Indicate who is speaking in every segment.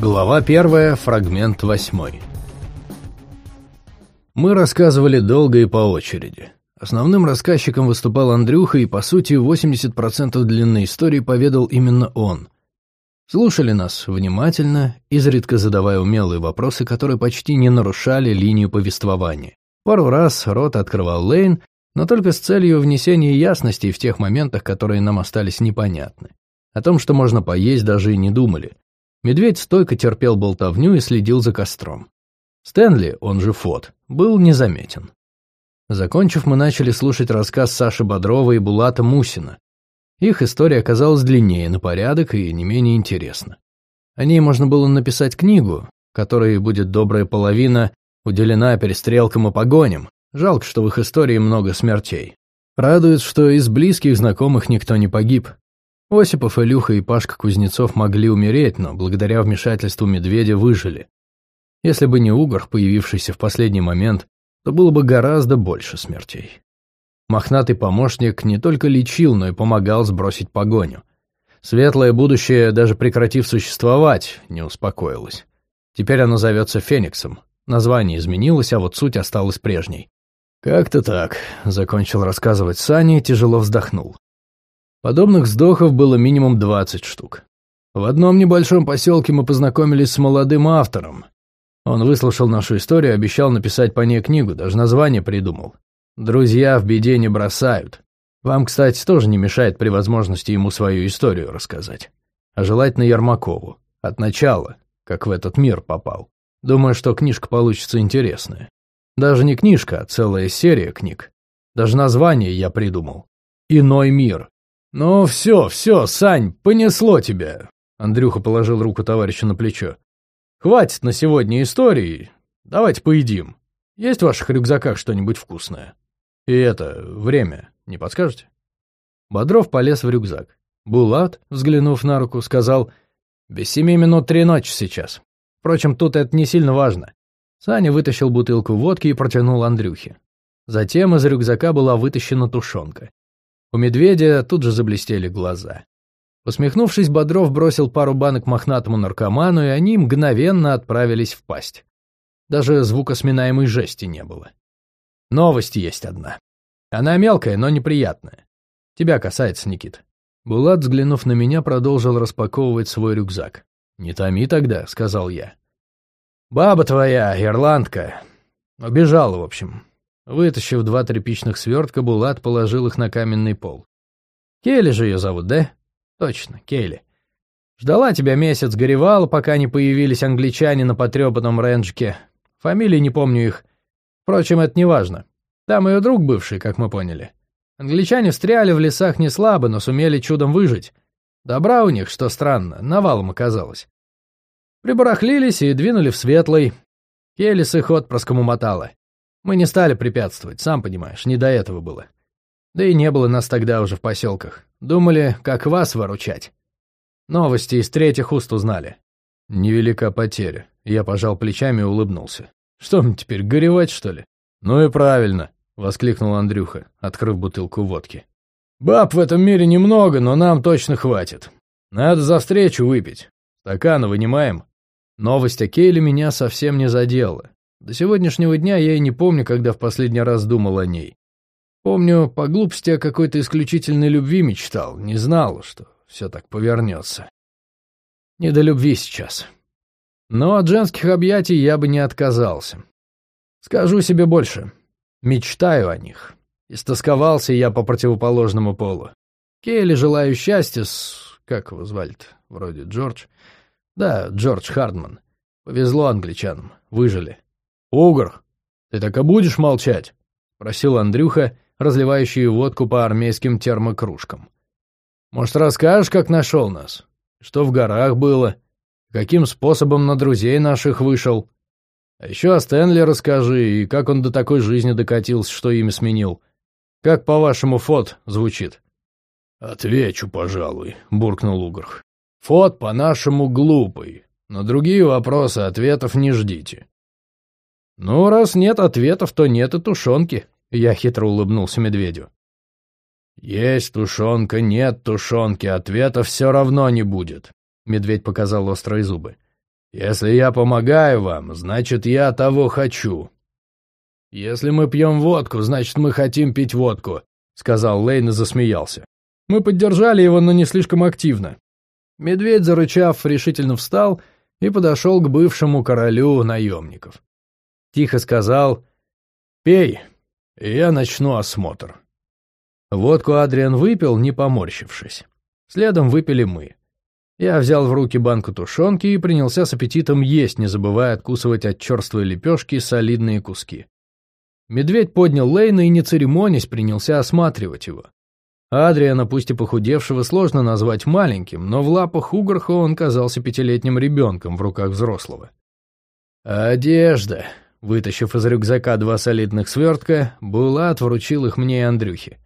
Speaker 1: Глава первая, фрагмент восьмой. Мы рассказывали долго и по очереди. Основным рассказчиком выступал Андрюха, и, по сути, 80% длины истории поведал именно он. Слушали нас внимательно, изредка задавая умелые вопросы, которые почти не нарушали линию повествования. Пару раз рот открывал Лейн, но только с целью внесения ясности в тех моментах, которые нам остались непонятны. О том, что можно поесть, даже и не думали. Медведь стойко терпел болтовню и следил за костром. Стэнли, он же Фот, был незаметен. Закончив, мы начали слушать рассказ Саши Бодрова и Булата Мусина. Их история оказалась длиннее на порядок и не менее интересна. О ней можно было написать книгу, которой будет добрая половина уделена перестрелкам и погоням. Жалко, что в их истории много смертей. Радует, что из близких знакомых никто не погиб. Осипов, Илюха и Пашка Кузнецов могли умереть, но благодаря вмешательству медведя выжили. Если бы не угор, появившийся в последний момент, то было бы гораздо больше смертей. Мохнатый помощник не только лечил, но и помогал сбросить погоню. Светлое будущее, даже прекратив существовать, не успокоилось. Теперь оно зовется Фениксом. Название изменилось, а вот суть осталась прежней. «Как-то так», — закончил рассказывать Саня и тяжело вздохнул. Подобных вздохов было минимум 20 штук. В одном небольшом поселке мы познакомились с молодым автором. Он выслушал нашу историю обещал написать по ней книгу, даже название придумал. «Друзья в беде не бросают». Вам, кстати, тоже не мешает при возможности ему свою историю рассказать. А желательно Ермакову. От начала, как в этот мир попал. Думаю, что книжка получится интересная. Даже не книжка, а целая серия книг. Даже название я придумал. «Иной мир». «Ну все, все, Сань, понесло тебя!» Андрюха положил руку товарищу на плечо. «Хватит на сегодня истории. Давайте поедим. Есть в ваших рюкзаках что-нибудь вкусное? И это, время, не подскажете?» Бодров полез в рюкзак. Булат, взглянув на руку, сказал, «Без семи минут три ночи сейчас. Впрочем, тут это не сильно важно». Саня вытащил бутылку водки и протянул Андрюхе. Затем из рюкзака была вытащена тушенка. У медведя тут же заблестели глаза. Усмехнувшись, Бодров бросил пару банок мохнатому наркоману, и они мгновенно отправились в пасть. Даже звукосминаемой жести не было. Новость есть одна. Она мелкая, но неприятная. Тебя касается, Никит. Булат, взглянув на меня, продолжил распаковывать свой рюкзак. «Не томи тогда», — сказал я. «Баба твоя, ирландка. Убежала, в общем. Вытащив два тряпичных свертка, Булат положил их на каменный пол. «Келли же ее зовут, да?» «Точно, Келли. Ждала тебя месяц, горевала, пока не появились англичане на потрепанном ренджке. Фамилии не помню их. Впрочем, это не важно. Там ее друг бывший, как мы поняли. Англичане встряли в лесах не слабо, но сумели чудом выжить. Добра у них, что странно, навалом оказалось. Прибарахлились и двинули в светлый. Келли с их отпрыском умотала. Мы не стали препятствовать, сам понимаешь, не до этого было. Да и не было нас тогда уже в поселках. Думали, как вас выручать. Новости из третьих уст узнали. Невелика потеря. Я пожал плечами и улыбнулся. Что мне теперь, горевать, что ли? Ну и правильно, воскликнул Андрюха, открыв бутылку водки. Баб в этом мире немного, но нам точно хватит. Надо за встречу выпить. Стаканы вынимаем. Новость о Кейле меня совсем не задела. До сегодняшнего дня я и не помню, когда в последний раз думал о ней. Помню, по глупости о какой-то исключительной любви мечтал, не знал, что все так повернется. Не до любви сейчас. Но от женских объятий я бы не отказался. Скажу себе больше. Мечтаю о них. Истосковался я по противоположному полу. Кейли желаю счастья с... Как его звали-то? Вроде Джордж. Да, Джордж Хардман. Повезло англичанам. Выжили. «Угр, ты так и будешь молчать?» — просил Андрюха, разливающий водку по армейским термокружкам. «Может, расскажешь, как нашел нас? Что в горах было? Каким способом на друзей наших вышел? А еще о Стэнли расскажи, и как он до такой жизни докатился, что имя сменил. Как, по-вашему, Фот звучит?» «Отвечу, пожалуй», — буркнул Угрх. «Фот по-нашему глупый. На другие вопросы ответов не ждите. «Ну, раз нет ответов, то нет и тушенки», — я хитро улыбнулся медведю. «Есть тушенка, нет тушенки, ответа все равно не будет», — медведь показал острые зубы. Если я помогаю вам, значит, я того хочу. Если мы пьем водку, значит, мы хотим пить водку, сказал Лейн и засмеялся. Мы поддержали его, но не слишком активно. Медведь, зарычав, решительно встал и подошел к бывшему королю наемников. Тихо сказал «Пей, я начну осмотр». Водку Адриан выпил, не поморщившись. Следом выпили мы. Я взял в руки банку тушенки и принялся с аппетитом есть, не забывая откусывать от черствой лепешки солидные куски. Медведь поднял Лейна и, не церемонясь, принялся осматривать его. Адриана, пусть и похудевшего, сложно назвать маленьким, но в лапах Угорха он казался пятилетним ребенком в руках взрослого. «Одежда», Вытащив из рюкзака два солидных свертка, Булат вручил их мне и Андрюхе.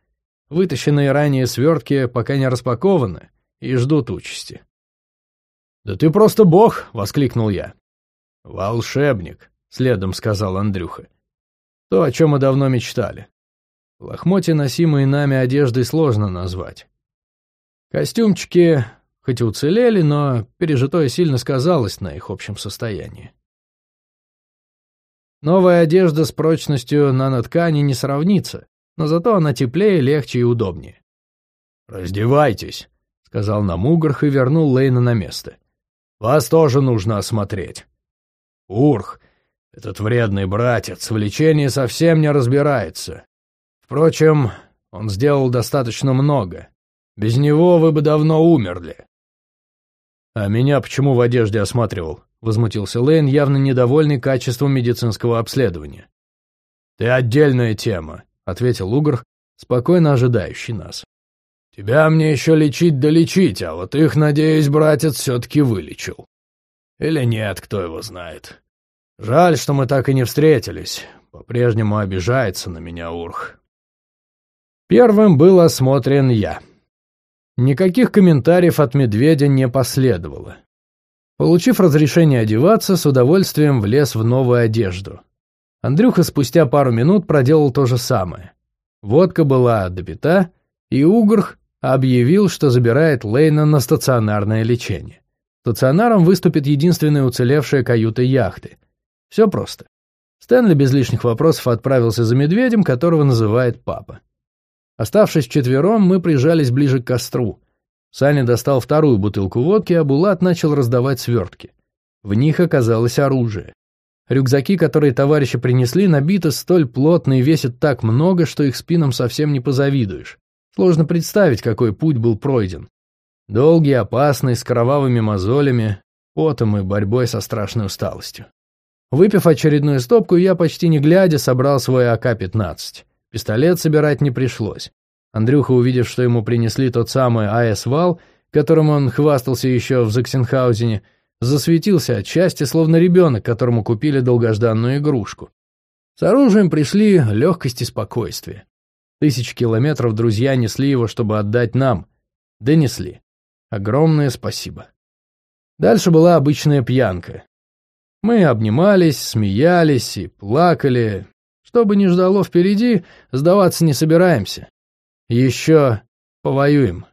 Speaker 1: Вытащенные ранее свертки пока не распакованы и ждут участи. «Да ты просто бог!» — воскликнул я. «Волшебник», — следом сказал Андрюха. «То, о чем мы давно мечтали. Лохмотья, носимые нами одеждой, сложно назвать. Костюмчики хоть и уцелели, но пережитое сильно сказалось на их общем состоянии. Новая одежда с прочностью наноткани не сравнится, но зато она теплее, легче и удобнее. «Раздевайтесь», — сказал нам Угрх и вернул Лейна на место. «Вас тоже нужно осмотреть». «Урх, этот вредный братец в лечении совсем не разбирается. Впрочем, он сделал достаточно много. Без него вы бы давно умерли». «А меня почему в одежде осматривал?» — возмутился Лейн, явно недовольный качеством медицинского обследования. «Ты отдельная тема», — ответил Угр, спокойно ожидающий нас. «Тебя мне еще лечить да лечить, а вот их, надеюсь, братец все-таки вылечил. Или нет, кто его знает. Жаль, что мы так и не встретились. По-прежнему обижается на меня Урх». Первым был осмотрен я. Никаких комментариев от медведя не последовало. Получив разрешение одеваться, с удовольствием влез в новую одежду. Андрюха спустя пару минут проделал то же самое. Водка была допита, и Угрх объявил, что забирает Лейна на стационарное лечение. Стационаром выступит единственная уцелевшая каюта яхты. Все просто. Стэнли без лишних вопросов отправился за медведем, которого называет папа. Оставшись вчетвером, мы прижались ближе к костру. Саня достал вторую бутылку водки, а Булат начал раздавать свертки. В них оказалось оружие. Рюкзаки, которые товарищи принесли, набиты столь плотно и весят так много, что их спинам совсем не позавидуешь. Сложно представить, какой путь был пройден. Долгий, опасный, с кровавыми мозолями, потом и борьбой со страшной усталостью. Выпив очередную стопку, я почти не глядя собрал свой АК-15. Пистолет собирать не пришлось. Андрюха, увидев, что ему принесли тот самый АС-вал, которым он хвастался еще в Заксенхаузене, засветился от счастья, словно ребенок, которому купили долгожданную игрушку. С оружием пришли легкость и спокойствие. Тысячи километров друзья несли его, чтобы отдать нам. Донесли. Огромное спасибо. Дальше была обычная пьянка. Мы обнимались, смеялись и плакали. Что бы ни ждало впереди, сдаваться не собираемся. Еще повоюем.